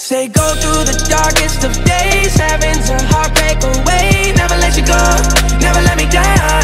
Say go through the darkest of days, heaven's a heartbreak away. Never let you go, never let me down.